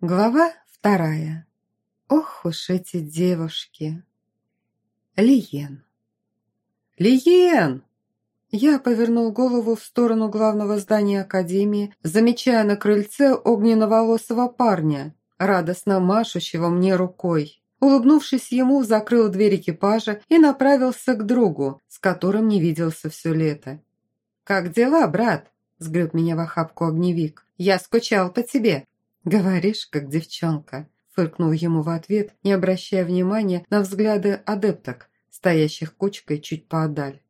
Глава вторая. Ох уж эти девушки. Лиен. Лиен! Я повернул голову в сторону главного здания Академии, замечая на крыльце огненно-волосого парня, радостно машущего мне рукой. Улыбнувшись ему, закрыл дверь экипажа и направился к другу, с которым не виделся все лето. «Как дела, брат?» – сгреб меня в охапку огневик. «Я скучал по тебе». «Говоришь, как девчонка», – фыркнул ему в ответ, не обращая внимания на взгляды адепток, стоящих кучкой чуть поодаль.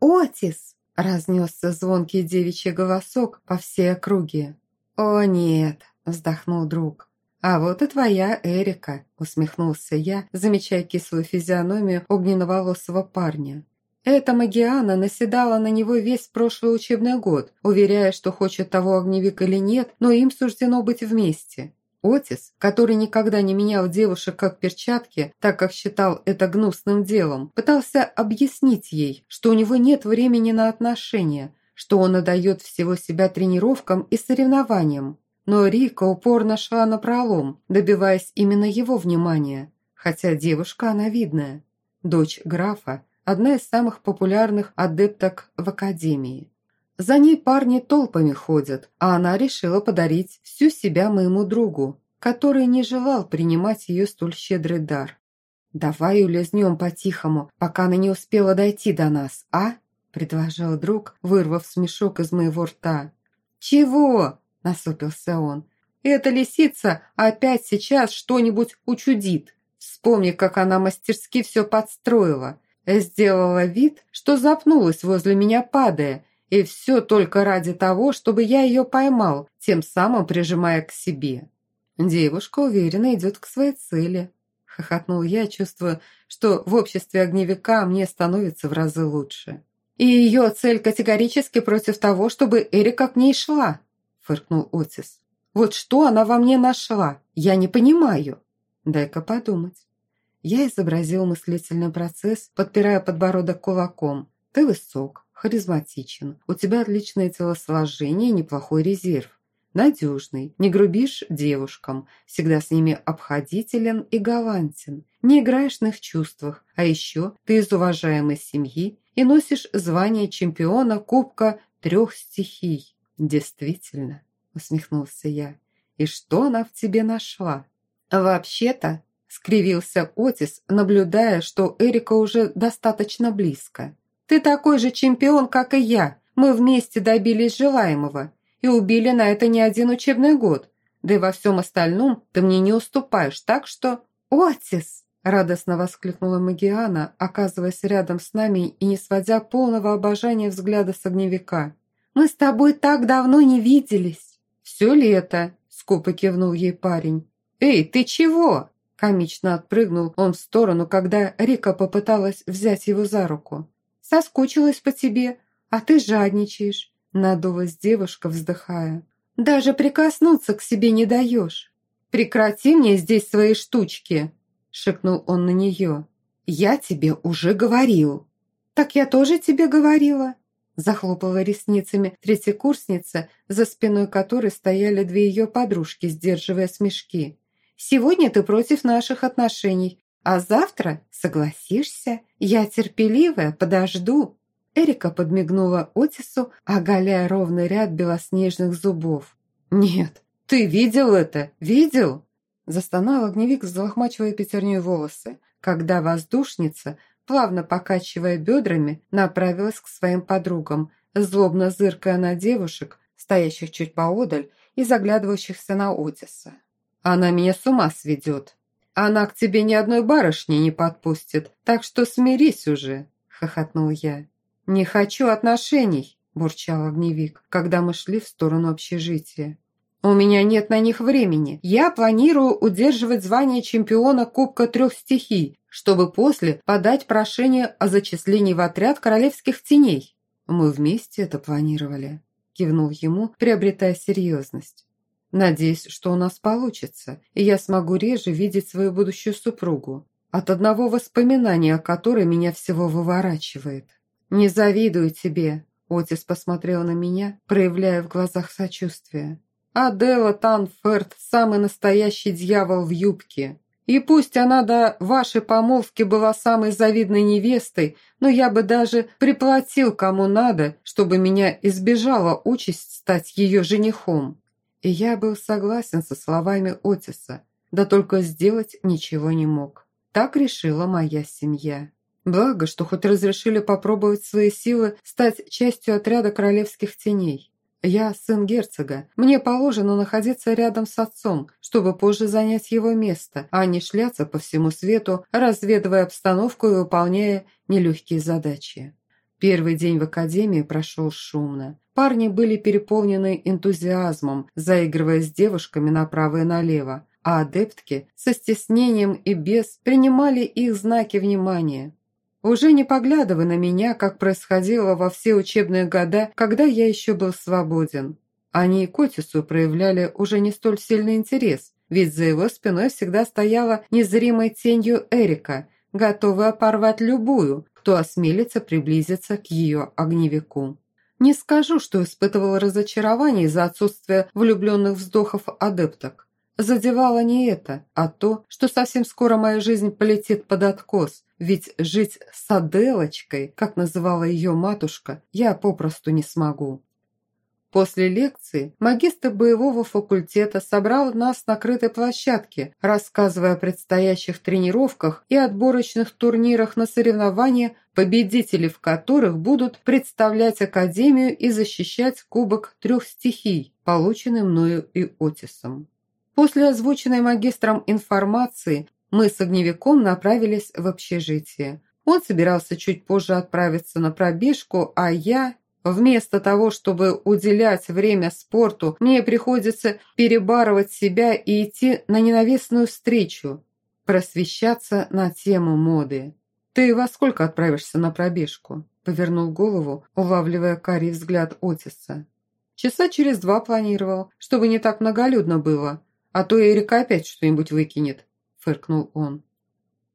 «Отис!» – разнесся звонкий девичий голосок по всей округе. «О нет!» – вздохнул друг. «А вот и твоя Эрика», – усмехнулся я, замечая кислую физиономию огненноволосого парня. Эта Магиана наседала на него весь прошлый учебный год, уверяя, что хочет того огневик или нет, но им суждено быть вместе. Отис, который никогда не менял девушек как перчатки, так как считал это гнусным делом, пытался объяснить ей, что у него нет времени на отношения, что он отдает всего себя тренировкам и соревнованиям. Но Рика упорно шла на пролом, добиваясь именно его внимания, хотя девушка она видная. Дочь графа, одна из самых популярных адепток в академии. За ней парни толпами ходят, а она решила подарить всю себя моему другу, который не желал принимать ее столь щедрый дар. «Давай улизнем по-тихому, пока она не успела дойти до нас, а?» – предложил друг, вырвав смешок из моего рта. «Чего?» – насупился он. «Эта лисица опять сейчас что-нибудь учудит. Вспомни, как она мастерски все подстроила. Сделала вид, что запнулась возле меня, падая, и все только ради того, чтобы я ее поймал, тем самым прижимая к себе. Девушка уверенно идет к своей цели. Хохотнул я, чувствуя, что в обществе огневика мне становится в разы лучше. И ее цель категорически против того, чтобы Эрика к ней шла, фыркнул Отис. Вот что она во мне нашла, я не понимаю. Дай-ка подумать. Я изобразил мыслительный процесс, подпирая подбородок кулаком. Ты высок, харизматичен, у тебя отличное телосложение и неплохой резерв. Надежный, не грубишь девушкам, всегда с ними обходителен и галантен, не играешь на их чувствах, а еще ты из уважаемой семьи и носишь звание чемпиона Кубка трех стихий. Действительно, усмехнулся я. И что она в тебе нашла? Вообще-то, скривился Отис, наблюдая, что Эрика уже достаточно близко. «Ты такой же чемпион, как и я. Мы вместе добились желаемого и убили на это не один учебный год. Да и во всем остальном ты мне не уступаешь, так что...» «Отис!» – радостно воскликнула Магиана, оказываясь рядом с нами и не сводя полного обожания взгляда с огневика. «Мы с тобой так давно не виделись!» «Все лето!» – скупо кивнул ей парень. «Эй, ты чего?» Комично отпрыгнул он в сторону, когда Рика попыталась взять его за руку. «Соскучилась по тебе, а ты жадничаешь», – надулась девушка, вздыхая. «Даже прикоснуться к себе не даешь». «Прекрати мне здесь свои штучки», – шикнул он на нее. «Я тебе уже говорил». «Так я тоже тебе говорила», – захлопала ресницами третьекурсница, за спиной которой стояли две ее подружки, сдерживая смешки. Сегодня ты против наших отношений, а завтра согласишься. Я терпеливая, подожду». Эрика подмигнула Отису, оголяя ровный ряд белоснежных зубов. «Нет, ты видел это? Видел?» Застонал огневик, взлохмачивая пятерней волосы, когда воздушница, плавно покачивая бедрами, направилась к своим подругам, злобно зыркая на девушек, стоящих чуть поодаль и заглядывающихся на Отиса. Она меня с ума сведет. Она к тебе ни одной барышни не подпустит, так что смирись уже», – хохотнул я. «Не хочу отношений», – бурчал огневик, когда мы шли в сторону общежития. «У меня нет на них времени. Я планирую удерживать звание чемпиона Кубка трех стихий, чтобы после подать прошение о зачислении в отряд королевских теней». «Мы вместе это планировали», – кивнул ему, приобретая серьезность. Надеюсь, что у нас получится, и я смогу реже видеть свою будущую супругу, от одного воспоминания о которой меня всего выворачивает. «Не завидую тебе», – Отис посмотрел на меня, проявляя в глазах сочувствие. Адела Танферт – самый настоящий дьявол в юбке. И пусть она до вашей помолвки была самой завидной невестой, но я бы даже приплатил кому надо, чтобы меня избежала участь стать ее женихом. И я был согласен со словами Отиса, да только сделать ничего не мог. Так решила моя семья. Благо, что хоть разрешили попробовать свои силы стать частью отряда королевских теней. Я сын герцога. Мне положено находиться рядом с отцом, чтобы позже занять его место, а не шляться по всему свету, разведывая обстановку и выполняя нелегкие задачи. Первый день в академии прошел шумно. Парни были переполнены энтузиазмом, заигрывая с девушками направо и налево, а адептки со стеснением и без принимали их знаки внимания. Уже не поглядывай на меня, как происходило во все учебные года, когда я еще был свободен. Они и к Отису проявляли уже не столь сильный интерес, ведь за его спиной всегда стояла незримой тенью Эрика, готовая порвать любую, кто осмелится приблизиться к ее огневику. Не скажу, что испытывала разочарование из-за отсутствия влюбленных вздохов адепток. Задевало не это, а то, что совсем скоро моя жизнь полетит под откос, ведь жить с Аделочкой, как называла ее матушка, я попросту не смогу. После лекции магистр боевого факультета собрал нас на крытой площадке, рассказывая о предстоящих тренировках и отборочных турнирах на соревнования, победители в которых будут представлять Академию и защищать Кубок трех стихий, полученный мною и Отисом. После озвученной магистром информации мы с огневиком направились в общежитие. Он собирался чуть позже отправиться на пробежку, а я... Вместо того, чтобы уделять время спорту, мне приходится перебарывать себя и идти на ненавистную встречу, просвещаться на тему моды. «Ты во сколько отправишься на пробежку?» Повернул голову, улавливая карий взгляд Отиса. «Часа через два планировал, чтобы не так многолюдно было. А то Эрика опять что-нибудь выкинет», – фыркнул он.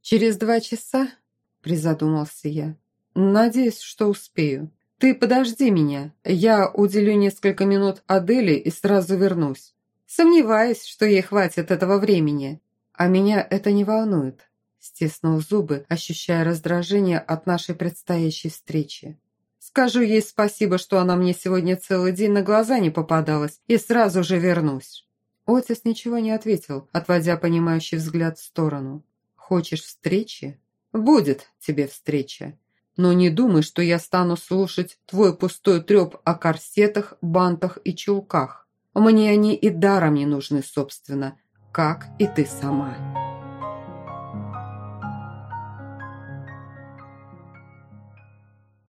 «Через два часа?» – призадумался я. «Надеюсь, что успею. Ты подожди меня. Я уделю несколько минут Аделе и сразу вернусь. Сомневаюсь, что ей хватит этого времени. А меня это не волнует», – стиснул зубы, ощущая раздражение от нашей предстоящей встречи. «Скажу ей спасибо, что она мне сегодня целый день на глаза не попадалась, и сразу же вернусь». Отис ничего не ответил, отводя понимающий взгляд в сторону. «Хочешь встречи? Будет тебе встреча. Но не думай, что я стану слушать твой пустой треп о корсетах, бантах и чулках. Мне они и даром не нужны, собственно, как и ты сама».